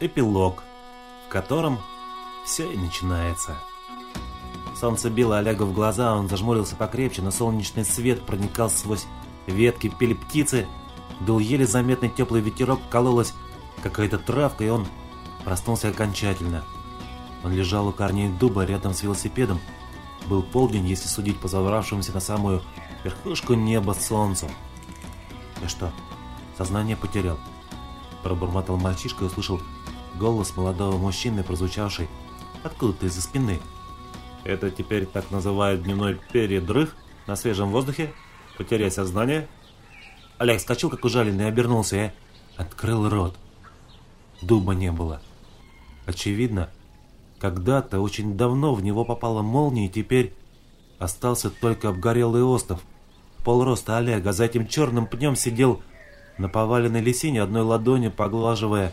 эпилог, в котором все и начинается. Солнце било Олегу в глаза, он зажмурился покрепче, но солнечный свет проникал сквозь ветки, пели птицы, дул еле заметный теплый ветерок, кололась какая-то травка, и он проснулся окончательно. Он лежал у корней дуба рядом с велосипедом. Был полдень, если судить по забравшемуся на самую верхушку неба солнцу. «Я что, сознание потерял?» Пробормотал мальчишка и услышал голос молодого мужчины, прозвучавший откуда-то из-за спины. «Это теперь так называют дневной передрых на свежем воздухе? Потерять сознание?» Олег скачал, как ужаленный, и обернулся и открыл рот. Дуба не было. Очевидно, когда-то очень давно в него попала молния, и теперь остался только обгорелый остров. Полроста Олега за этим черным пнем сидел на поваленной лисине, одной ладонью поглаживая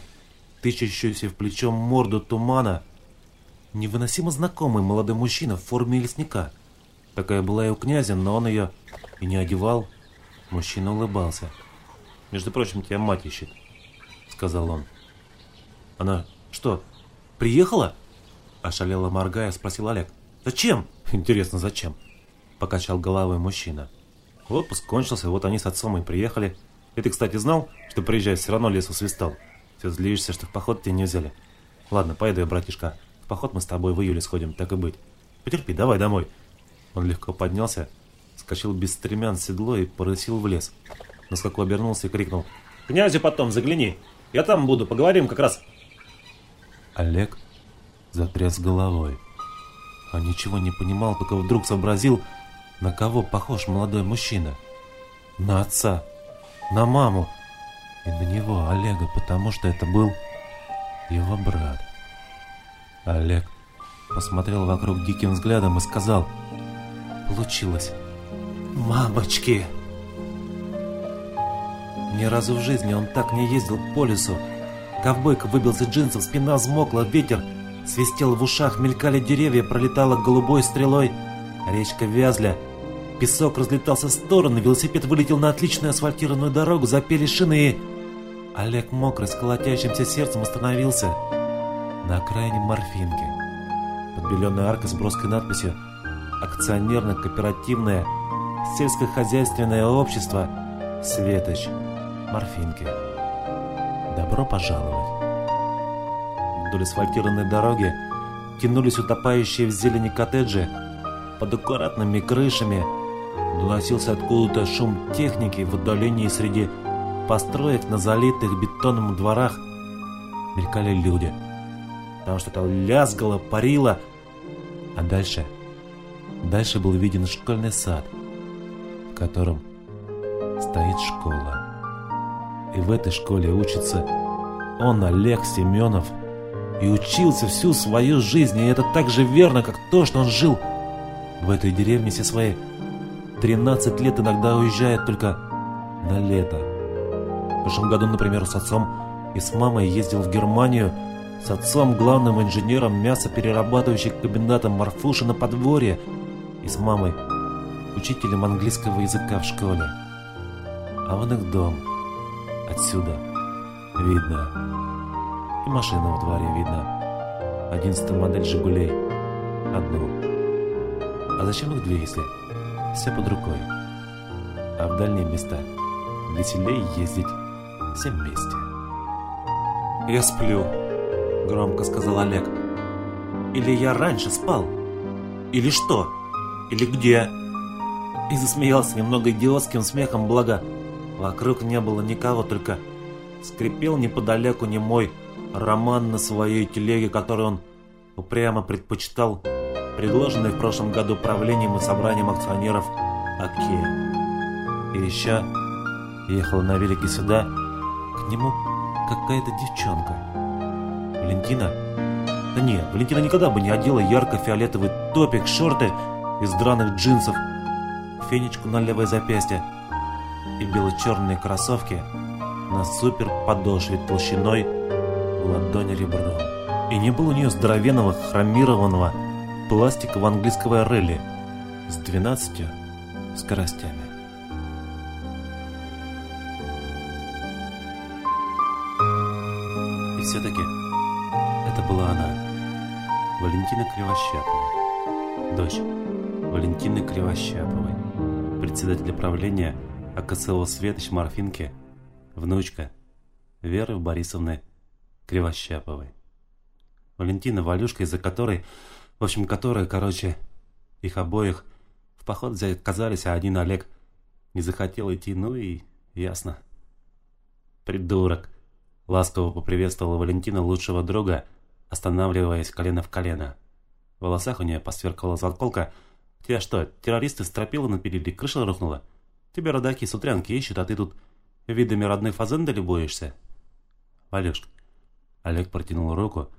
тычащуюся в плечо морду тумана, невыносимо знакомый молодой мужчина в форме лесника. Такая была и у князя, но он ее и не одевал. Мужчина улыбался. «Между прочим, тебя мать ищет», — сказал он. «Она что, приехала?» Ошалело моргая, спросил Олег. «Зачем?» «Интересно, зачем?» Покачал головой мужчина. Отпуск кончился, вот они с отцом и приехали. И ты, кстати, знал, что приезжая все равно лес усвистал? Все злишься, что в поход тебя не взяли. Ладно, поеду я, братишка. В поход мы с тобой в июле сходим, так и быть. Потерпи, давай домой. Он легко поднялся, скачал без стремян седло и порысил в лес. На скаку обернулся и крикнул. «Князю потом загляни, я там буду, поговорим как раз». Олег затряс головой. Он ничего не понимал, только вдруг сообразил, на кого похож молодой мужчина. На отца, на маму и на него, Олега, потому что это был его брат. Олег посмотрел вокруг диким взглядом и сказал «Получилось! Мамочки!» Ни разу в жизни он так не ездил по лесу. Ковбойка выбился джинсов, спина взмокла, ветер свистел в ушах, мелькали деревья, пролетала голубой стрелой. Речка Вязля. Песок разлетался в стороны, велосипед вылетел на отличную асфальтированную дорогу, запели шины и... Олег мокрый, с колотящимся сердцем остановился на окраине морфинки. Подбеленная арка с броской надписью «Акционерно-кооперативное сельскохозяйственное общество Светоч Морфинки». Добро пожаловать! Вдоль асфальтированной дороги тянулись утопающие в зелени коттеджи. Под аккуратными крышами доносился откуда-то шум техники в отдалении среди построек на залитых бетонным дворах. Мелькали люди. Там что-то лязгало, парило. А дальше... Дальше был виден школьный сад, в котором стоит школа. И в этой школе учится он, Олег Семенов, и учился всю свою жизнь, и это так же верно, как то, что он жил в этой деревне все свои 13 лет, иногда уезжает только на лето. Прошлом году, например, с отцом и с мамой ездил в Германию, с отцом главным инженером мясоперерабатывающих комбината Марфуши на подворье, и с мамой учителем английского языка в школе. А вон их дом. Отсюда. Видно. И машину во дворе видно. Одиннадцатая модель «Жигулей». Одну. А зачем их две, если все под рукой? А в дальние места веселее ездить всем вместе. «Я сплю», — громко сказал Олег. «Или я раньше спал? Или что? Или где?» И засмеялся немного идиотским смехом, благо вокруг не было никого, только скрипел неподалеку немой роман на своей телеге, который он упрямо предпочитал предложенный в прошлом году правлением и собранием акционеров ОКЕ. И еще ехала на велике сюда к нему какая-то девчонка. Валентина? Да нет, Валентина никогда бы не одела ярко-фиолетовый топик, шорты из драных джинсов, фенечку на левое запястье и бело-черные кроссовки на супер подошве толщиной ладонь ребром. И не было у нее здоровенного хромированного пластикового английского релли с 12 скоростями. Все-таки Это была она, Валентина Кривощапова, дочь Валентины Кривощаповой, председателя правления АКСО «Светоч» Морфинки, внучка Веры Борисовны Кривощаповой. Валентина Валюшка, из-за которой, в общем, которая, короче, их обоих в поход взять отказались, а один Олег не захотел идти, ну и ясно. Придурок. Ласково поприветствовала Валентина лучшего друга, останавливаясь колено в колено. В волосах у нее посверкала заколка. «Тебя что, террористы стропила напилили, крыша рухнула? Тебя родаки с утрянки ищут, а ты тут видами родной фазенды любуешься?» «Валюшка». Олег протянул руку.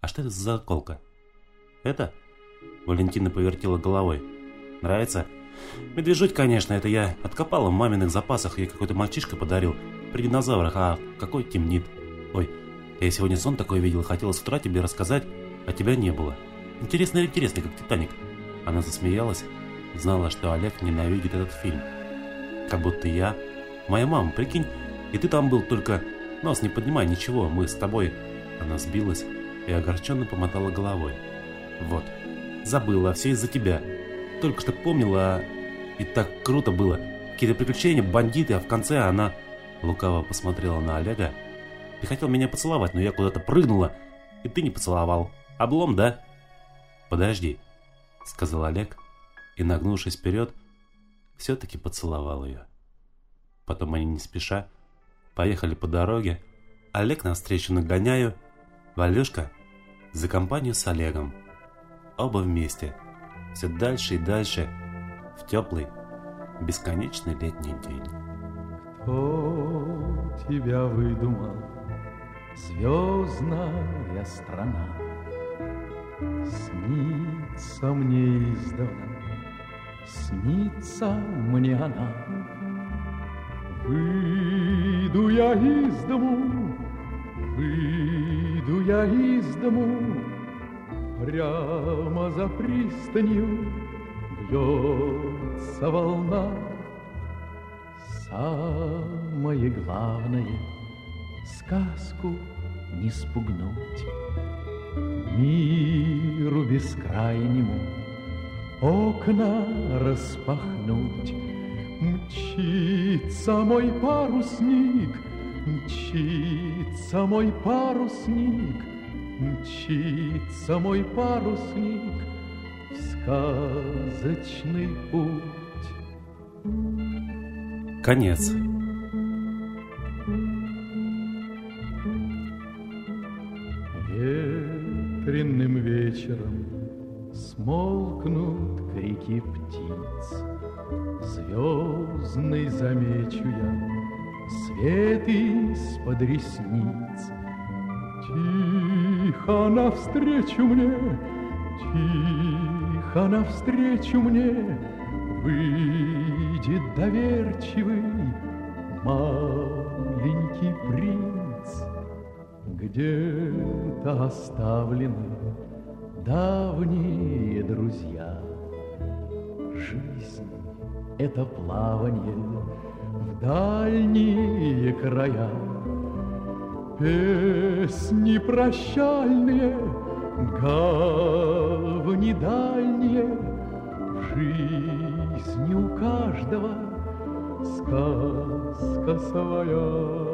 «А что это за заколка?» «Это?» Валентина повертела головой. «Нравится?» «Медвежуть, конечно, это я откопала в маминых запасах, ей какой-то мальчишка подарил при динозаврах, а какой темнит. Ой, я сегодня сон такой видел, хотела с утра тебе рассказать, а тебя не было. Интересно, интересно, как Титаник. Она засмеялась, знала, что Олег ненавидит этот фильм. Как будто я, моя мама, прикинь, и ты там был, только нос не поднимай, ничего, мы с тобой. Она сбилась и огорченно помотала головой. Вот, забыла, все из-за тебя. Только что помнила, а... и так круто было. Какие-то приключения, бандиты, а в конце она Лукаво посмотрела на Олега. «Ты хотел меня поцеловать, но я куда-то прыгнула, и ты не поцеловал. Облом, да?» «Подожди», — сказал Олег, и, нагнувшись вперед, все-таки поцеловал ее. Потом они не спеша поехали по дороге, Олег навстречу нагоняю, Валюшка за компанию с Олегом. Оба вместе, все дальше и дальше, в теплый, бесконечный летний день. Кто тебя выдумал, звездная страна? Снится мне издавна, снится мне она. Выйду я из дому, выйду я из дому, Прямо за пристанью бьется волна. Самое главное — сказку не спугнуть. Миру бескрайнему окна распахнуть. Мчится мой парусник, мчится мой парусник, Мчится мой парусник в сказочный путь. Конец. Ветренным вечером смолкнут крики птиц. Звездный замечу я свет из-под ресниц. Тихо навстречу мне, тихо навстречу мне Выйдет доверчивый маленький принц, Где-то оставлены давние друзья. Жизнь — это плавание в дальние края. Песни прощальные, гавни дальние, жизни у каждого сказка своя.